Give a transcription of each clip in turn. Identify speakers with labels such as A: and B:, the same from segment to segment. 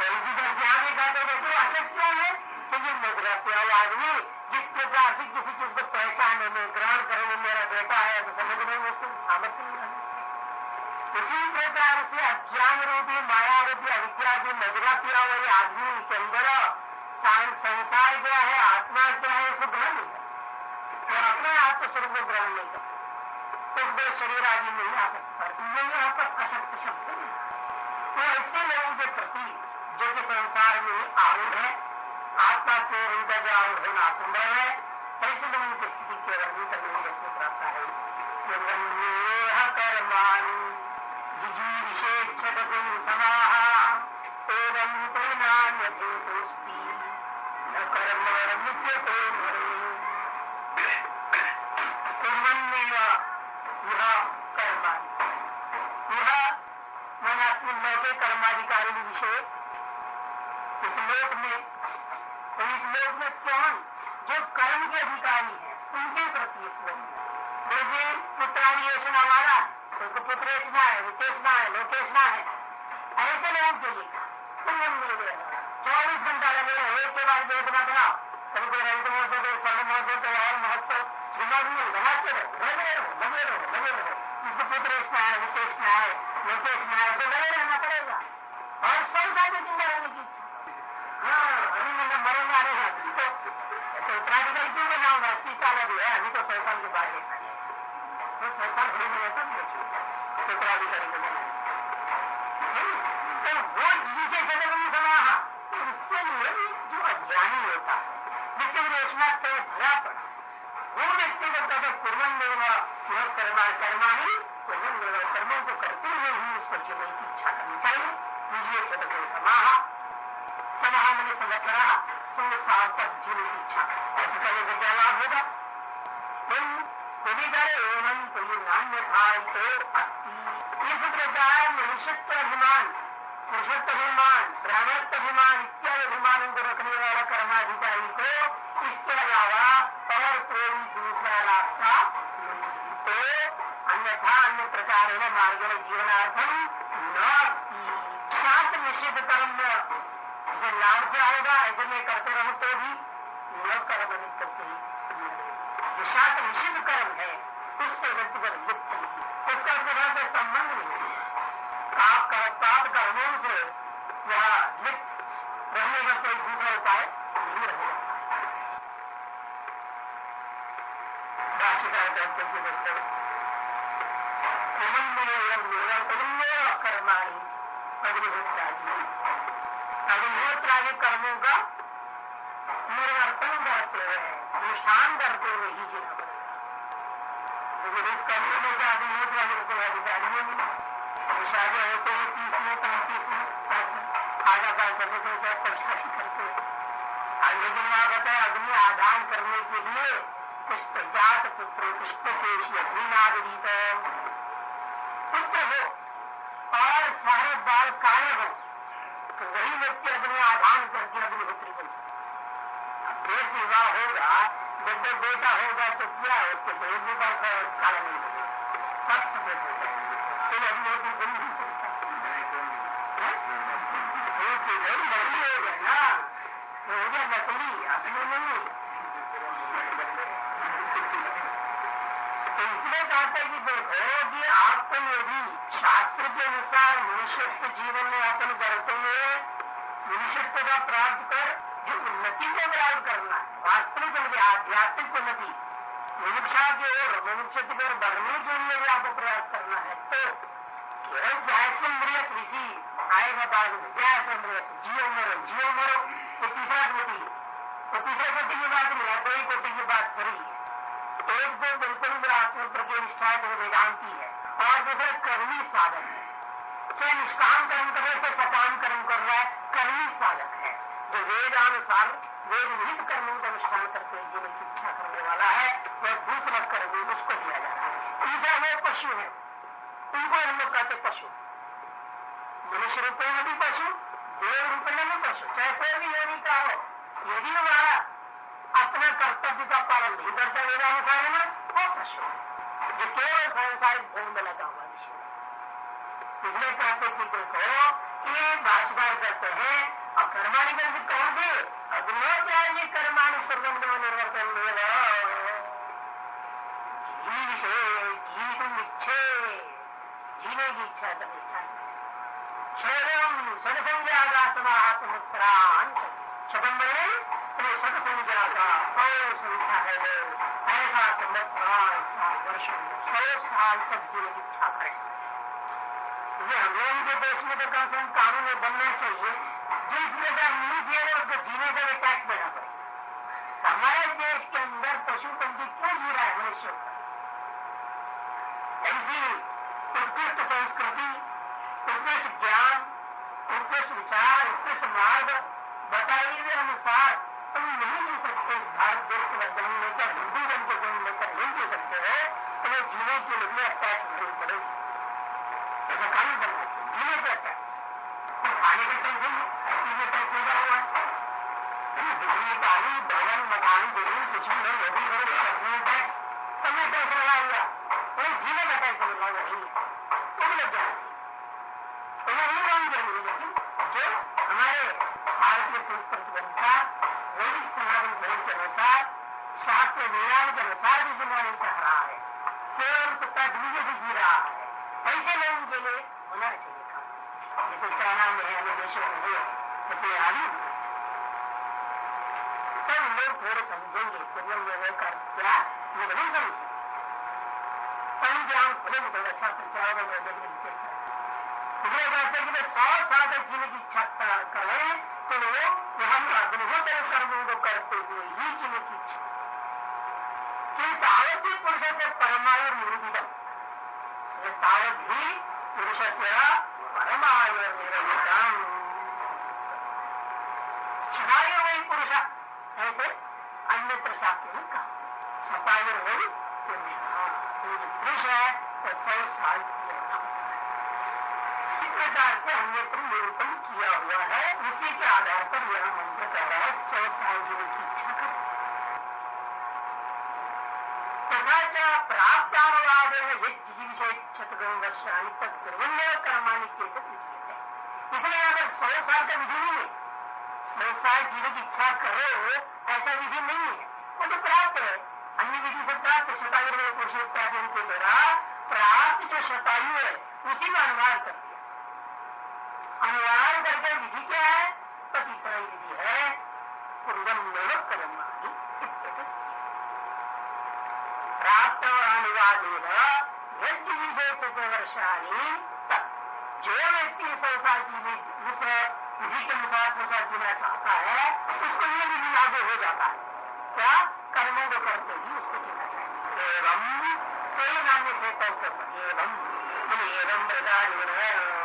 A: तरह से आगे कहते देखो असत क्यों है क्योंकि मुद्रा प्याल आदमी जिस प्रकार से किसी चीज़ को पहचाने में ग्रहण करने मेरा बेटा है तो समझने में उसको सामर्थ्य नहीं रहना उसी प्रकार से अज्ञान रूपी माया रूपी अविद्या की मजरा पिया हुई आदमी के अंदर संसार क्या है आत्मा क्या है उसको ग्रहण नहीं कर अपने आत्मस्वरूप को ग्रहण नहीं कर तो शरीर आदि नहीं आ सकता ये यहाँ पर अशक्त शब्द नहीं तो ऐसे लोगों के प्रति जो कि संसार में आरूढ़ है। आत्मा के उनका जो आरूढ़ होना असंभव है। ऐसे लोगों उनकी स्थिति के वर्णन करने में जैसे प्राप्त है कर्माणी कर्म यह कर्माणी यह मैंने अपने लौटे कर्माधिकारी विषय इस लोक में तो इस लोक में कौन जो कर्म के अधिकारी है, उनके प्रति इस लोक में जैसे पुत्राधिवेशन हमारा उसको पुत्रेचना है वितेषणा है लोकेशना है। ऐसे लोगों के लिए चौबीस घंटा लगे रहे, एक के बाद एक बनाओ कभी कोई रंग महोत्सव कोई सर्व महोत्सव कोई और महोत्सव दिमाग में लगाते रहो, लगे रहो लगे रहो लगे रहो। जिसको पुत्रेचना है वितेषणा है लोकेश न्याय से लगे रहना पड़ेगा। लाभ क्या होगा ऐसे में करते रहो तो भी न कर्म निकलते जो शास्त्र निषिद्ध कर्म है उससे व्यक्ति पर लिप्त उसका तरह से संबंध नहीं पाप कर पाप कर्मों से वह लिप्त रहने का कोई दूसरा उपाय नहीं रह जाता भाषिकार कहते हैं दोस्तों कर्माणी अग्निहोत्रादि कर्मों का निर्वर्तन करते हुए अनुष्ठान करते हुए ही। जीना पड़ेगा इस कर्म में क्या अग्निहोत्रादि को कोई अधिकारी नहीं। शादी होते हैं तीस में, पैंतीस में आधा पाल करने से क्या परीक्षा करते। लेकिन वहाँ है अग्नि आदान करने के लिए पुष्प जात पुत्र पुष्प पेशी अग्निनादीत पुत्र हो, और सारे बाल काले हो। तो व्यक्ति अग्नि आधान करके अग्निहोत्री बन देश विवाह होगा, जब जब बेटा होगा तो क्या है उसके तो एक भी बाल काला नहीं होगा। सब हो तो अग्निहोत्री बन नहीं सकता नकली हो गए ना? हो गया नकली, असली नहीं। तो इसलिए कहते कि देखो कि आपको यदि शास्त्र के अनुसार मनुष्यत्व जीवन में यापन करते हुए मनुष्यत्व का प्राप्त कर जो उन्नति को प्राप्त करना है, वास्तविक उनकी आध्यात्मिक उन्नति मनुष्या की ओर मनुष्यत्व की ओर बढ़ने के लिए भी आपको प्रयास करना है। तो केवल मृत ऋषि आएगा बाद में जैसे मृत जियो मरो जियो मरो तो तीसरा कोटि तो तीसरा कोटि की बात नहीं है दो ही कोटि की बात करी है। एक दो बिल्कुल आत्म प्रति निष्ठा जो वेदांति है, और दूसरा कर्मी साधन है। चाहे निष्काम कर्म कर रहे थे सकाम कर्म कर रहा है कर्मी साधक है। जो वेदानुसार वेद विहित कर्मों का अनुष्ठान करके जीवन की इच्छा करने वाला है, वह दूसरा कर्मी उसको दिया जा रहा है। तीसरा वो पशु है। उनको हम लोग कहते पशु। मनुष्य रूप में भी पशु, देव रूप में भी पशु। चाहे कोई भी योनि का हो, यदि वह अपना कर्तव्य का पालन नहीं करता वेदानुसार में वो पशु जो केवल सांसारिक भोग में लगा हुआ विषय इसलिए कहते कि देखो ये भाषाकार करते हैं और कर्माणी कौन थे अग्नोत्याजी कर्माणी निर्वर्तन जीवी विषय जीवित इच्छे जीने की इच्छा चाहिए क्षयम सदसंज्ञा का तो सत का सौ संख्या है ऐसा संवत्सरान वर्ष, सौ साल तक जीने की इच्छा करें। हम लोगों के देश में तो कम से कम कानून बनना चाहिए जिस प्रकार नहीं जिएगा उसको जीने का विज्ञान के अनुसार भी ज़िम्मेदारी कह रहा है। केवल कुत्ता दूसरे से जी रहा है। ऐसे लोगों के लिए होना चाहिए था। जैसे चाइना में है देशों में है ऐसे आदि सब लोग थोड़े समझेंगे दुर्लभ लोगों का क्या ये नहीं समझे पंजाब खुले में थोड़ा अच्छा प्रचार कहते कि सौ साल तक जीने की इच्छा करें तो वो हम अग्निहोत्र कर्मों को करते हुए ही जीने की इच्छा। पुरुष से परमायु तावत ही पुरुष से परमायु निरूपितम क्षमाय वही पुरुष ऐसे अन्यत्र शास्त्र ने कहा सपायर वही पुरुष है तो सौ साल इस प्रकार से अन्यत्र निरूपण किया हुआ है उसी के आधार पर यह मंत्र कह रहा है सौ साल जीने की इच्छा कर तथा प्राप्त अनुवाद है विषय शतगण वर्षाणी तक दुर्वन्य कर्माणी के इसलिए अगर सौ साल का विधि नहीं है सौ साल जीने की इच्छा करो ऐसा विधि नहीं है वो तो प्राप्त है अन्य विधि से प्राप्त पुरुष इत्यादि के द्वारा प्राप्त जो शतायु है, उसी का अनुवाद कर दिया। अनुवाद करके विधि क्या है? पति तरह विधि है। पूर्वन्य कर्माणी प्राप्त अनुवाद यज्ञ विजय चतुर्वर्षाणी जो व्यक्ति सौ साल की विधि के अनुसार सौ साल जीना चाहता है, उसको ये विधि लागू हो जाता है क्या कर्मों को करते ही उसको जीना चाहिए एवं कई नान्य खेतों के एवं एवं प्रकार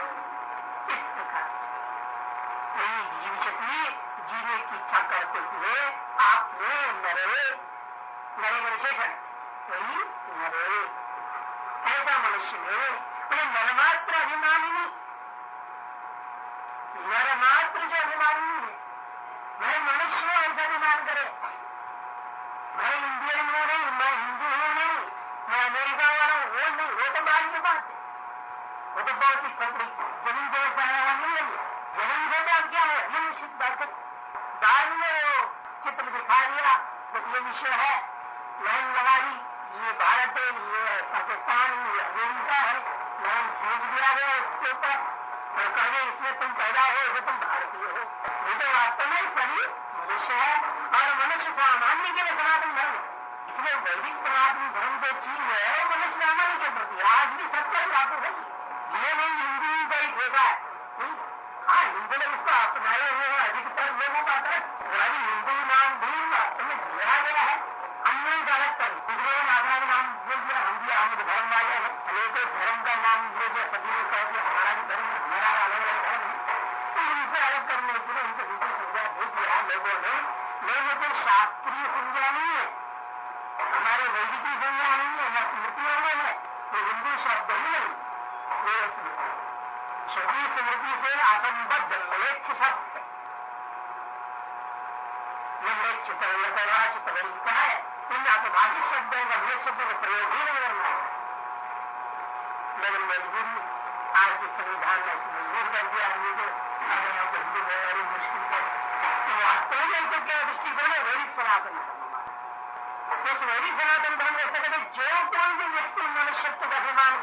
A: गया है और कहे इसमें तुम पैदा हो इसमें तुम भारतीय हो। ये तो वास्तव में सभी मनुष्य है, और मनुष्य सामान्य के लिए सनातन धर्म। इसलिए वैदिक सनातन धर्म जो चीज़ है मनुष्य सामान्य के प्रति आज भी सबका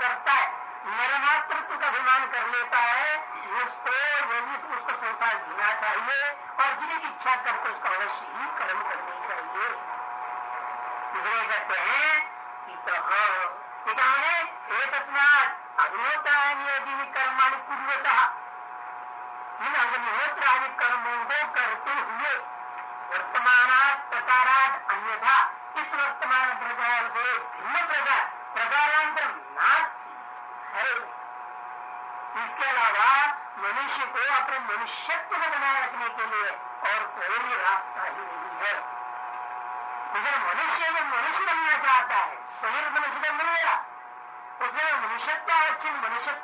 A: करता है। मेरे मातृत्व का अभिमान कर लेता है। उसको तो यदि तो उसको संसार जीना चाहिए और जिन्हें की इच्छा करके उसको अवश्य ही कर्म करनी चाहिए। इसलिए कहते हैं पिता ने एक अग्नोता कर्म वाली पूर्वता अग्निहोत्र आदि कर्म प्राचीन मनुष्य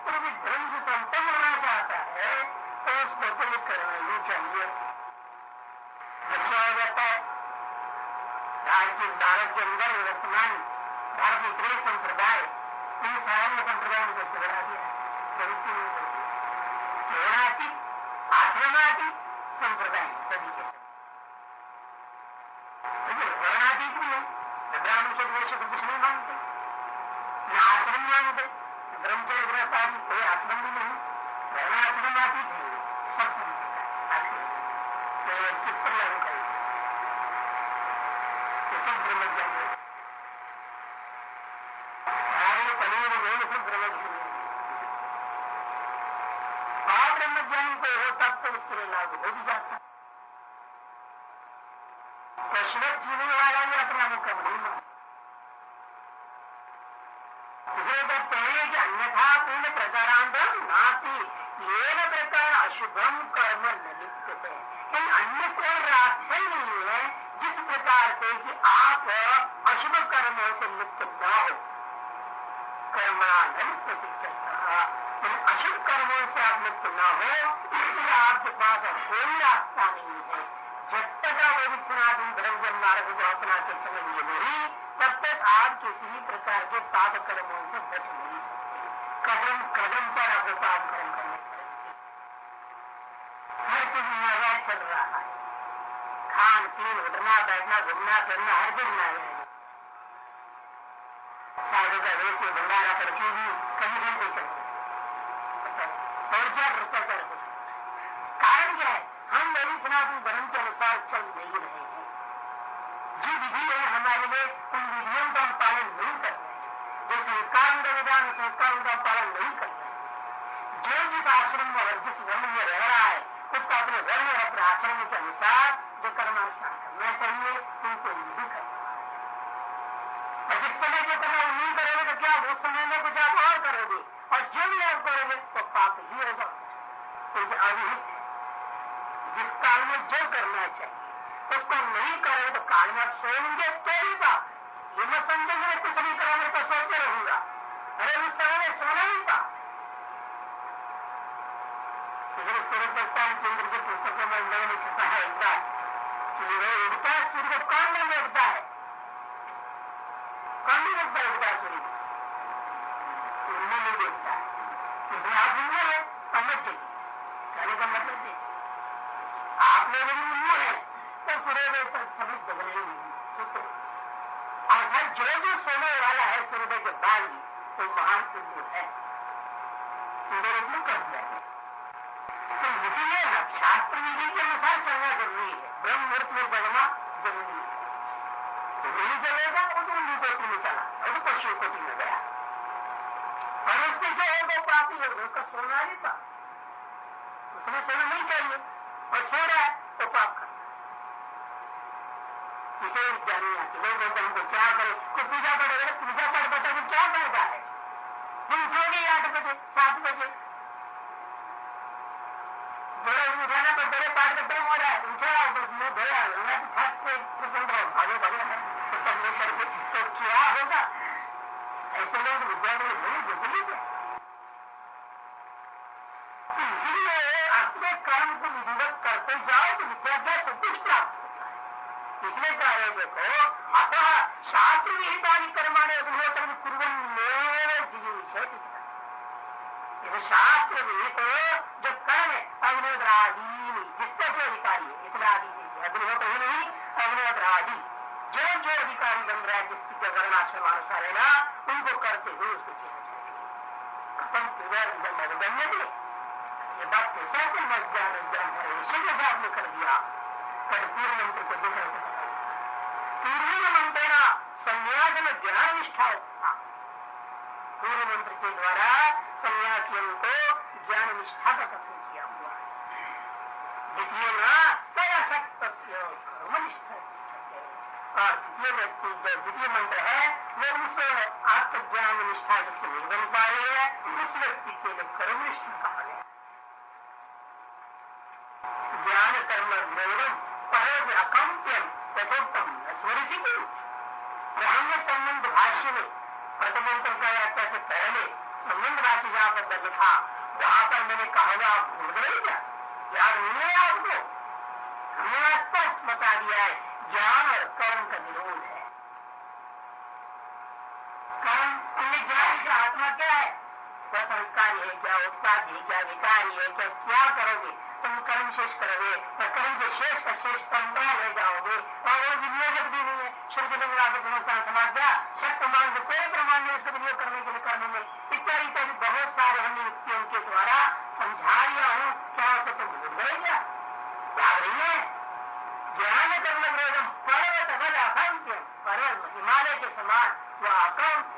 A: हम ये आत्मा में नहीं पहले आत्मा में आती थी अपनी बहन शास्त्र विधि के अनुसार चलना ज़रूरी है। ब्रह्म मुहूर्त में जगना ज़रूरी है तो नहीं चलेगा वो तो उन्हीं को चला और तो पशु कोटि में गया और उससे जो है वो प्राप्ति है उसका सोना ही था उसमें सोना नहीं चाहिए और सोना था पूर्व मंत्र के द्वारा सन्यासियों को ज्ञान निष्ठा का कथन किया हुआ है। द्वितीय न तयशक्त कर्म निष्ठा और द्वितीय व्यक्ति, जो द्वितीय मंत्र है, वो उस आत्मज्ञान निष्ठा जिससे नहीं बन पा रही है उस व्यक्ति के लिए कर्म निष्ठा कहा गया ज्ञान कर्म विरोधम पर अकांत्यम तथोत्तम स्मृति ब्रह्म संबंध भाष्य में प्रतिबंध का यात्रा से पहले संबंध राशि जहाँ पर लिखा वहाँ पर मैंने कहा हुआ आप भूल गए क्या याद नहीं है आपको हमने स्पष्ट बता दिया है ज्ञान और कर्म का विरोध है कर्म अन्य ज्ञान का आत्मा क्या है क्या संस्कारी है क्या उत्पाद है क्या विकारी है क्या क्या करोगे तुम कर्म शेष करोगे या कर्म के शेष का शेष परंपरा ले जाओगे और वो विनियोजक भी नहीं है शुद्ध लिंगवाद समाज गया शक्त प्रमाण से कोई प्रमाण नहीं उसको विनियोग करने के लिए करने में इत्यादि इत्यादि बहुत सारे हमने युक्तियों के द्वारा समझा दिया हूँ क्या तो तुम भूल गए क्या याद नहीं है ज्ञान कर्म विरोधम पर्वत बल अकांत्य पर्वत हिमालय के समान वह अकांत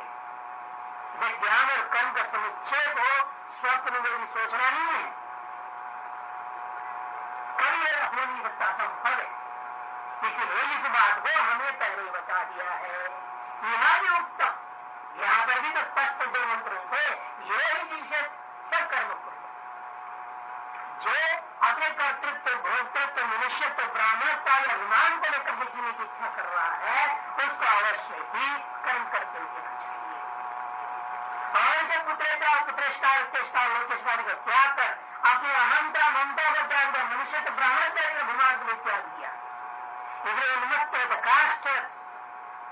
A: है ज्ञान और कर्म का समुच्चय को स्वप्न में भी सोचना नहीं है। कभी हो नहीं सकता संभव है इसलिए इस बात को हमें पहले ही बता दिया है। यहाँ भी उत्तम यहाँ पर भी तो स्पष्ट दो मंत्रों से ये ही विषय सकर्म जो अपने कर्तृत्व, भोक्तृत्व, मनुष्यत्व, ब्राह्मणत्व या अभिमान को लेकर जीने की इच्छा कर रहा है, उसको अवश्य ही कर्म करते देना चाहिए पुत्रेता पुत्रेष्टा उत्तेष्टा लोकेष्टा का त्याग कर अपने अहंता ममता को त्याग कर मनुष्य को ब्राह्मण त्याग अभिमान को त्याग दिया इसलिए उन्मत्त है काष्ट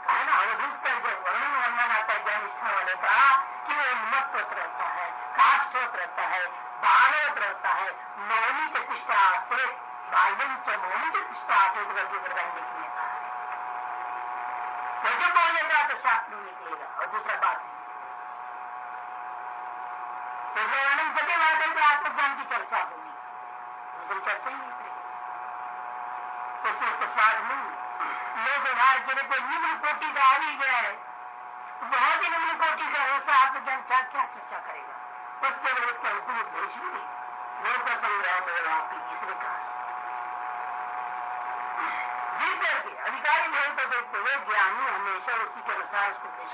A: है ना अवधूत कर जो वर्णन वर्णन आता है ज्ञान निष्ठा वाले का कि वो उन्मत्त रहता है काष्ट रहता है बालवत रहता है मौनी चतिष्ठा से बाल्यम च मौनी चतिष्ठा से करके वरदान निकलेगा वो जो बोलेगा तो शास्त्र निकलेगा और दूसरा बात नहीं तो वर्णन सके बात तो की चर्चा होगी। दूसरी चर्चा ही नहीं करेगी उसमें उसको स्वाद नहीं लोग व्यवहार के लिए निम्न कोटि का आ ही गया है बहुत ही निम्न कोटि का है उससे आत्मज्ञान क्या क्या चर्चा करेगा? उसके लिए उसका हुक्म उद्देश्य भी नहीं। लोक संग्रह में आपकी तीसरे कहा अधिकारी नहीं तो देखते हुए ज्ञानी हमेशा उसी के अनुसार उसको पेश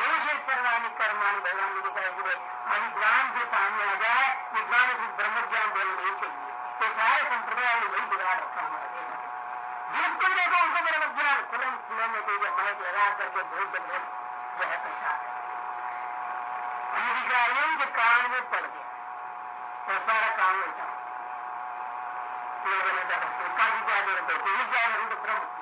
A: से सर्वानी कर्मानी भगवान ने दिखाई दिए अविद्वान जो सामने आ जाए विद्वान को ब्रह्म ज्ञान देना नहीं चाहिए। तो सारे संप्रदाय ने वही बिगाड़ रखा हमारा जिसको देखो उसको ब्रह्म ज्ञान खुलम खुले में कोई माइक लगा करके बहुत बहुत जो है प्रसाद अधिकारियों के कान में पड़ गया तो सारा काम उल्टा। लोगों ने कहा उसका भी क्या ज़रूरत है। कोई क्या ब्रह्म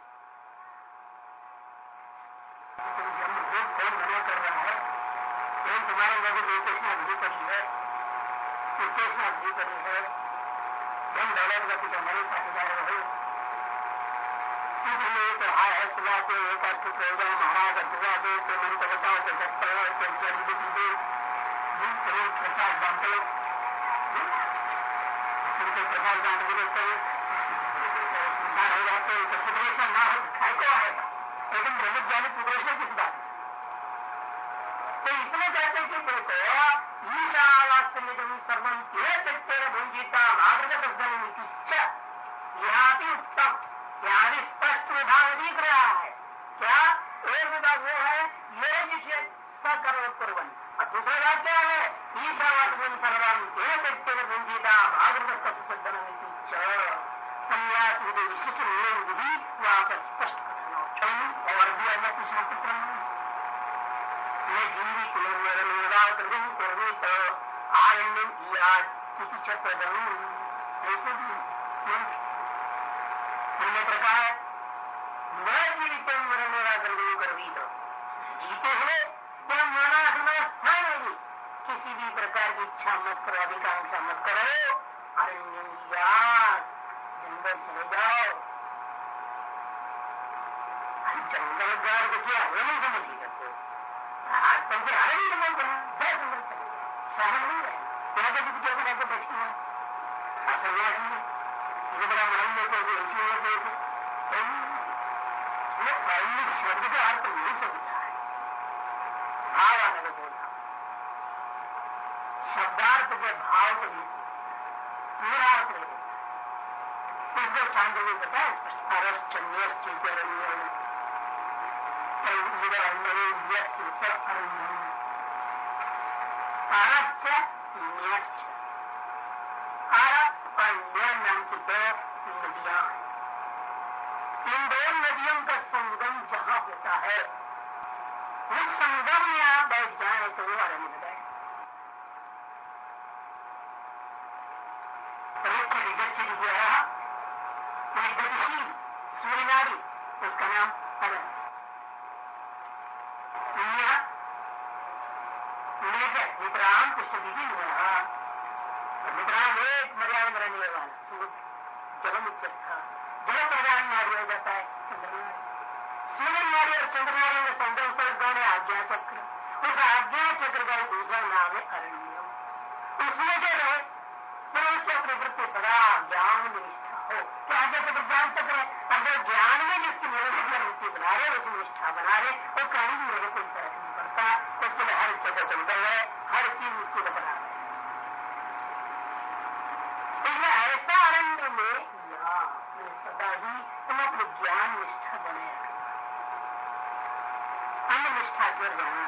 A: शांत भी निराश रहे इसलिए है स्पष्ट अरस चंद्र चिंतन अन्य व्यक्ति पर अन्य कारण मेरे को फ़र्क नहीं पड़ता उसके लिए हर जगह जंगल है हर चीज़ उसके लिए बना इसलिए ऐसा आनंद में सदा ही तुम अपने ज्ञान निष्ठा बने रखना। अन्य निष्ठा के जाना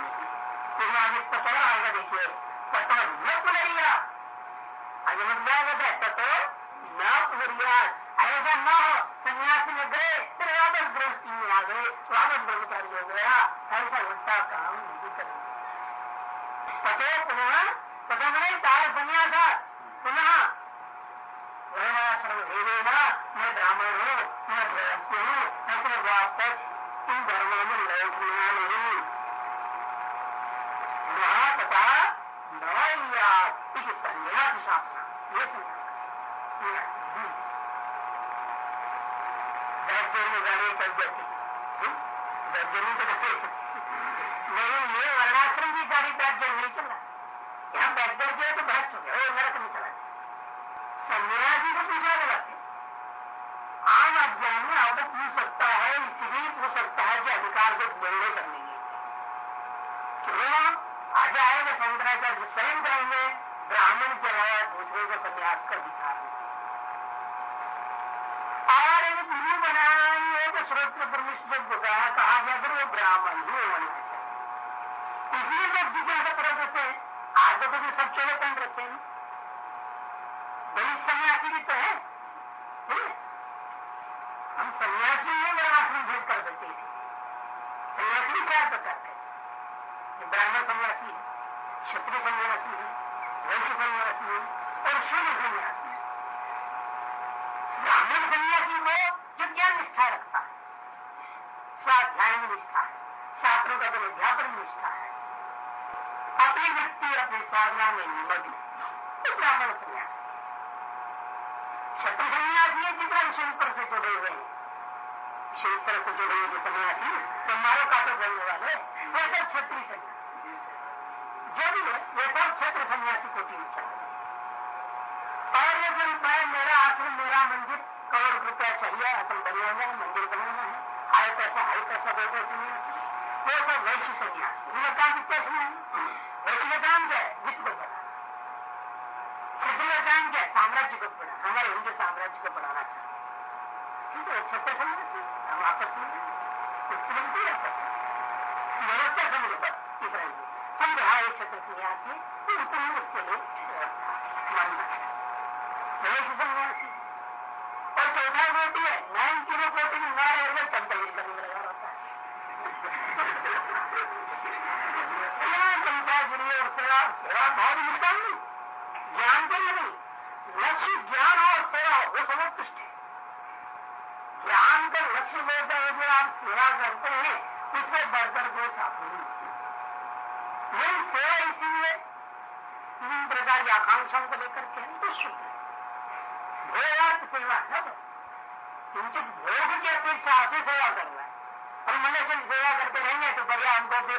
A: आगे आएगा शंकराचार्य स्वयं कहेंगे ब्राह्मण के अलावा दूसरे को संन्यास कर दिखा और एक गुरु है तो स्रोत जब को कहा गया कि वो ब्राह्मण ही बनना चाहिए। इसलिए तो लोग जिज्ञासा तरह देते हैं आज तो सब चलो कौन रखते हैं। बड़ी सन्यासी भी तो है।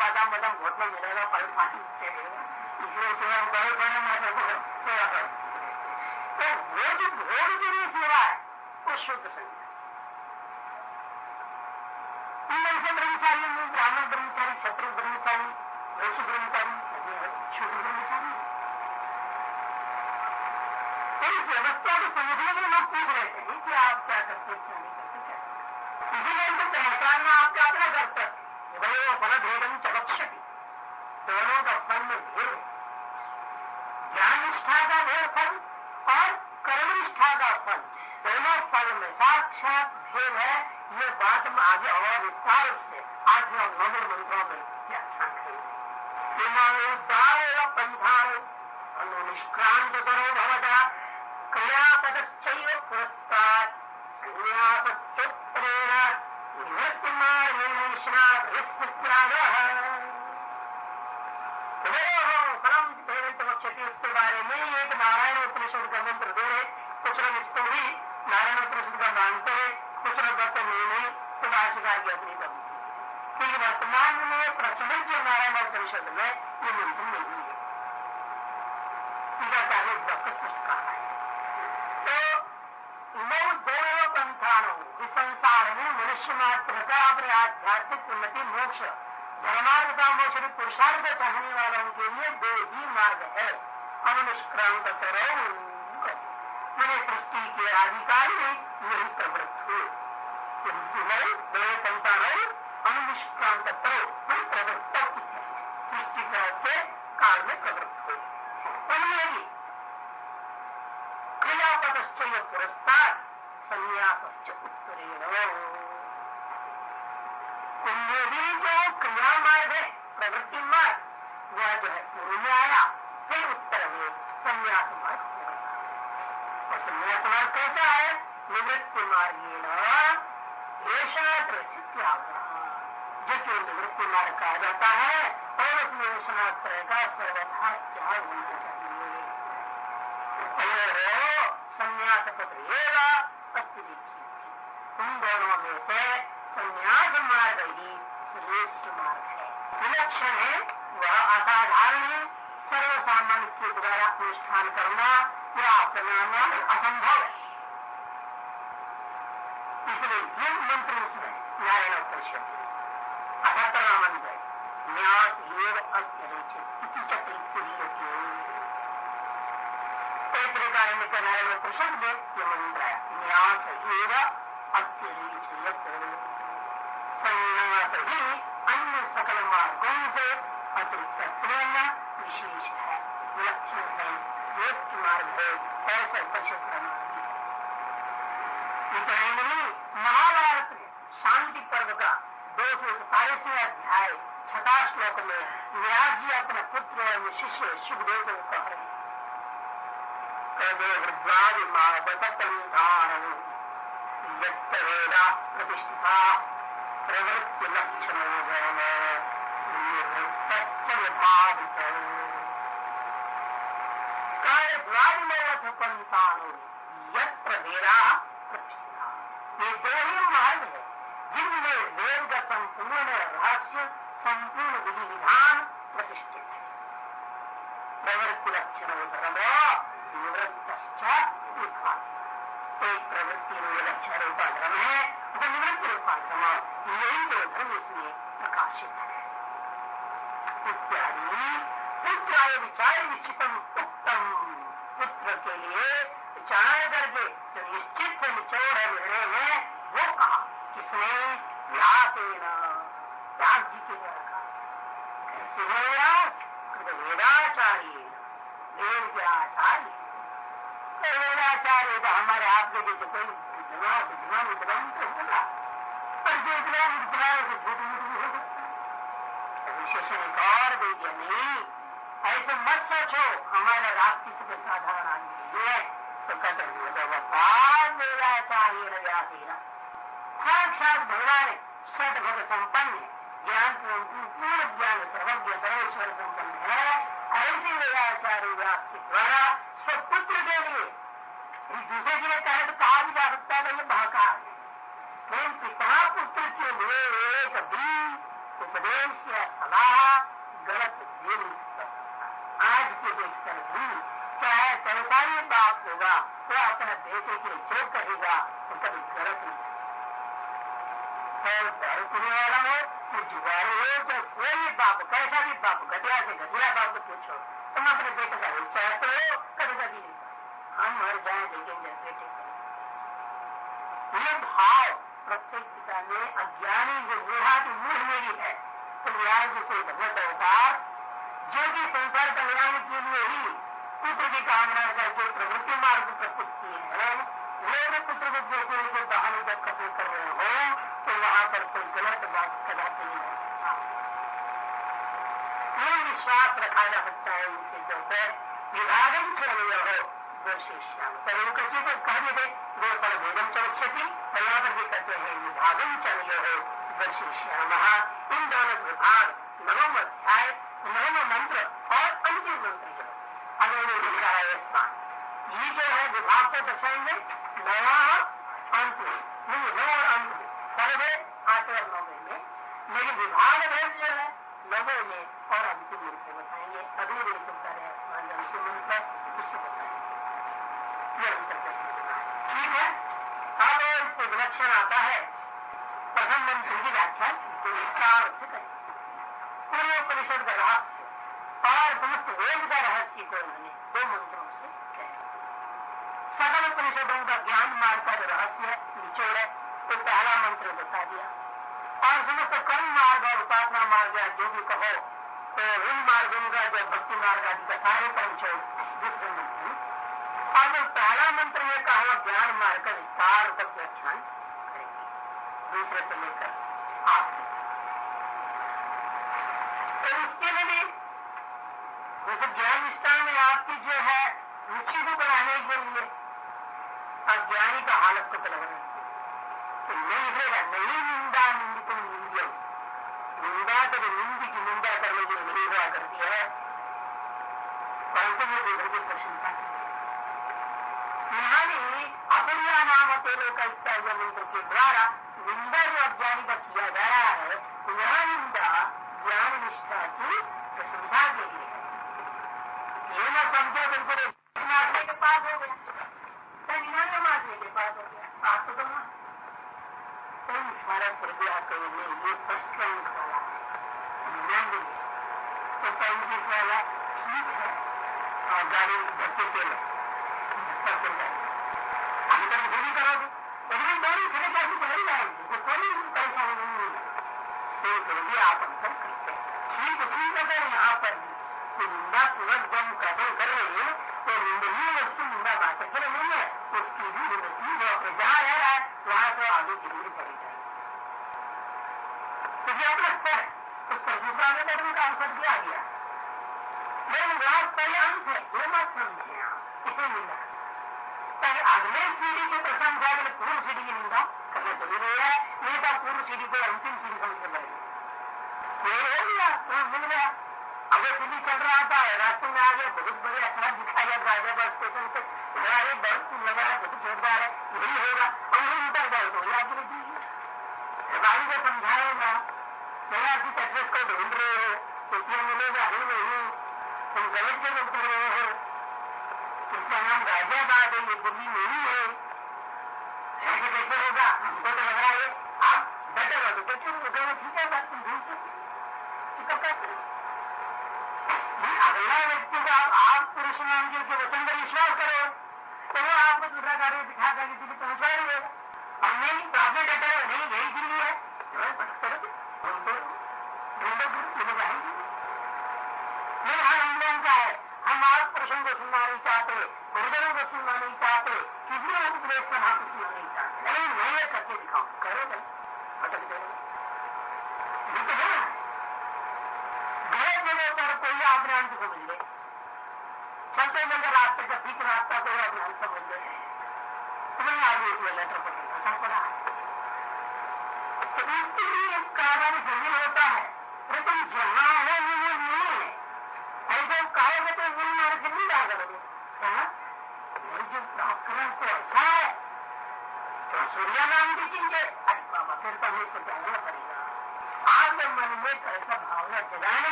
A: बादाम बादाम बहुत में मिलेगा पर पानी इसलिए बड़े बड़े माता सेवा कर तो वो जो भोग के लिए सेवा है वो शुद्ध संन्यास से ब्रह्मचारी नहीं ब्राह्मण ब्रह्मचारी क्षत्रिय ब्रह्मचारी वैश्य ब्रह्मचारी शुद्ध ब्रह्मचारी व्यवस्था को समझने में लोग पूछ रहे थे। कर्तव्य भाई वो फल भेदम चलक्षति दोनों का फल में भेद है ज्ञान निष्ठा का भेद फल और कर्म निष्ठा का फल दोनों फल में साक्षात भेद है ये बात में आगे और विस्तार से आठ और नवे मंत्रों में व्याख्यान करेंगे पंथान अनुनिष्क्रांत करो भवता क्रियापदश्चैव पुरस्कार संन्यासोत्तरेण निवृत्तिमार्गेण निष्णात परम वक्षति उसके बारे में एक नारायण उपनिषद का मंत्र दे रहे कुछ लोग इसको भी नारायण उपनिषद का मानते हैं कुछ लोग कहते नहीं नहीं तो भाषिकार की अपनी कमी क्योंकि वर्तमान में प्रचलित जो नारायण उपनिषद में ये मंत्र नहीं है टीकाकार ने स्पष्ट कहा है तो नौ दो पंथानों इस संसार में मनुष्य मात्र का अपने आध्यात्मिक उन्नति मोक्ष धर्मार्थ का मोक्ष पुरुषार्थ चाहने वालों के लिए दो ही मार्ग है अनुष्क्रांत करो मैंने सृष्टि के अधिकारी यही प्रवृत्त दो संतान प्रवृत्त सृष्टि के काल में प्रवृत्त हुए। क्रियापदश्चय पुरस्कार संन्यास उत्तरेण। மாறினார் नारायण उपनिषद में ये मंत्र है न्यास योग अत्यरिचित संन्यास ही अन्य सकल मार्गों से अतिरिक्त विशेष है विलक्षण है श्रेष्ठ मार्ग है ऐसा प्रमाण इतना नहीं महाभारत शांति पर्व का दो सौ सताईसवें अध्याय छठा श्लोक में व्यास जी अपने पुत्र और शिष्य सुखदेव को कह रहे कदे हृद्वादि मावतंधारण वेदा प्रतिष्ठिता प्रवृत्ति लक्षण कार्यद्वारिमवथ पंथानो यत्र वेदा प्रतिष्ठा ये दो ही मार्ग है जिनमें वेद का संपूर्ण रहस्य संपूर्ण विधि विधान प्रतिष्ठित है प्रवृत्ति लक्षण धर्म निवृत्त एक प्रवृत्ति लक्षण रूपा धर्म है तो निवृत्ति रूपा धर्म यही दो धर्म इसमें प्रकाशित है इत्यादि पुत्राय विचार निश्चितम उत्तम पुत्र के लिए विचार करके जो निश्चित निचोड़ है निर्णय है वो कहा? किसने? व्यासेन व्यास जी के द्वारा कहा कैसे है व्यास? वेदाचार्य। वेद के आचार्य। वेदाचार्य तो हमारे आपके जैसे कोई विद्वान विद्वान विद्वान तो होगा। पर जो विद्वान विद्वान से झूठ मूठ भी हो सकता विशेषण एक और दे दिया, नहीं। ऐसे मत सोचो, हमारे के साधारण आदमी है। साक्षात भगवान सद भग संपन्न ज्ञान पूर्ण ज्ञान सर्वज्ञ सर्वेश्वर संपन्न है ऐसे वेदाचार्य व्यास के द्वारा स्वपुत्र के लिए दूसरे के लिए कहे तो कहा भी जा सकता है। ये बहकार है लेकिन पिता पुत्र के लिए एक भी उपदेश या सलाह गलत दे नहीं सकता आज देखकर भी चाहे सरकारी बाप होगा वो अपने बेटे के लिए जो कहेगा वो कभी गलत नहीं दारू पीने वाला हो तो जुआरी हो तो कोई बाप, कैसा भी बाप, घटिया से घटिया बाप को पूछो तुम अपने बेटे का चाहते हो, कभी कभी नहीं। हम मर जाए, देखेंगे बेटे ये भाव प्रत्येक पिता में अज्ञानी जो मूढ़ा की मूढ़ मेरी है तो जो कोई भगवत अवतार, जो कि संसार कल्याण के लिए ही पुत्र की कामना करके प्रवृत्ति मार्ग प्रस्तुत किए हैं वो पुत्र को देखने के बहाने जब कथन कर रहे हो तो वहाँ पर कोई गलत बात कदापि नहीं हो सकता विश्वास रखा जा सकता है इन चीज़ों पर विभाजन चलिए हो वशिष्याम सर्वकची तो कह देते दो पर भेदम चौक्षति और पर भी कहते हैं विभाजन चलिए हो वशिष्याम इन दोनों विभाग नवम अध्याय नवम मंत्र और अंतिम मंत्र जो स्थान ये जो है विभाग को दर्शाएँगे। नवा अंत नौ और अंत पहले आठवें और नौवे में लेकिन विभाग भेद जो है नवे में और अंतिम रूप में बताएँगे अभी भी चलता है अंतिम मंत्र उसको बताएँगे ये अंतर ठीक है अब इससे विलक्षण आता है प्रथम मंत्र की व्याख्या जो विस्तार से करें पूरे उपनिषद का रहस्य और समस्त वेद का रहस्य को उन्होंने दो मंत्रों से कहा सकल उपनिषदों का ज्ञान मार्ग का जो रहस्य निचोड़ है तो पहला दिया और समस्त कर्म मार्ग और उपासना मार्ग या जो भी कहो तो इन मार्गों जो भक्ति मार्ग आदि का सारे कर्म दूसरे मंत्र और जो पहला मंत्र में कहा, ज्ञान मार्ग का विस्तार का व्याख्यान करेंगे। दूसरे से लेकर आखिर तो उसके लिए जैसे ज्ञान विस्तार में आपकी जो है, रुचि को बढ़ाने के लिए अज्ञानी का हालत को बढ़ाने नहीं निंदा निंदित निंदम निंदा तो निंद की निंदा करने के हुआ करती है परंतु वो दूसरे की प्रशंसा अपरिया नाम मंत्र के द्वारा निंदा जो अज्ञानी का किया जा रहा है यह निंदा ज्ञान निष्ठा की प्रशंसा के लिए है ये न समझो बिल्कुल मारने के पास हो गया निन्यानवे मारने के पास हो गया आप तो करना कई सारा कृपया करेंगे ये फ़र्स्ट रैंक वाला निन्यानवे तो पैंतीस वाला ठीक है और गाड़ी बच्चे के लिए धक्का चल जाएगा अभी तक पूरी करोगे लेकिन गाड़ी खड़े कैसे चली जाएगी तो कोई पैसा नहीं मिलेगा तो है ठीक उसी प्रकार यहाँ पर निंदा पूर्वक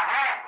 A: है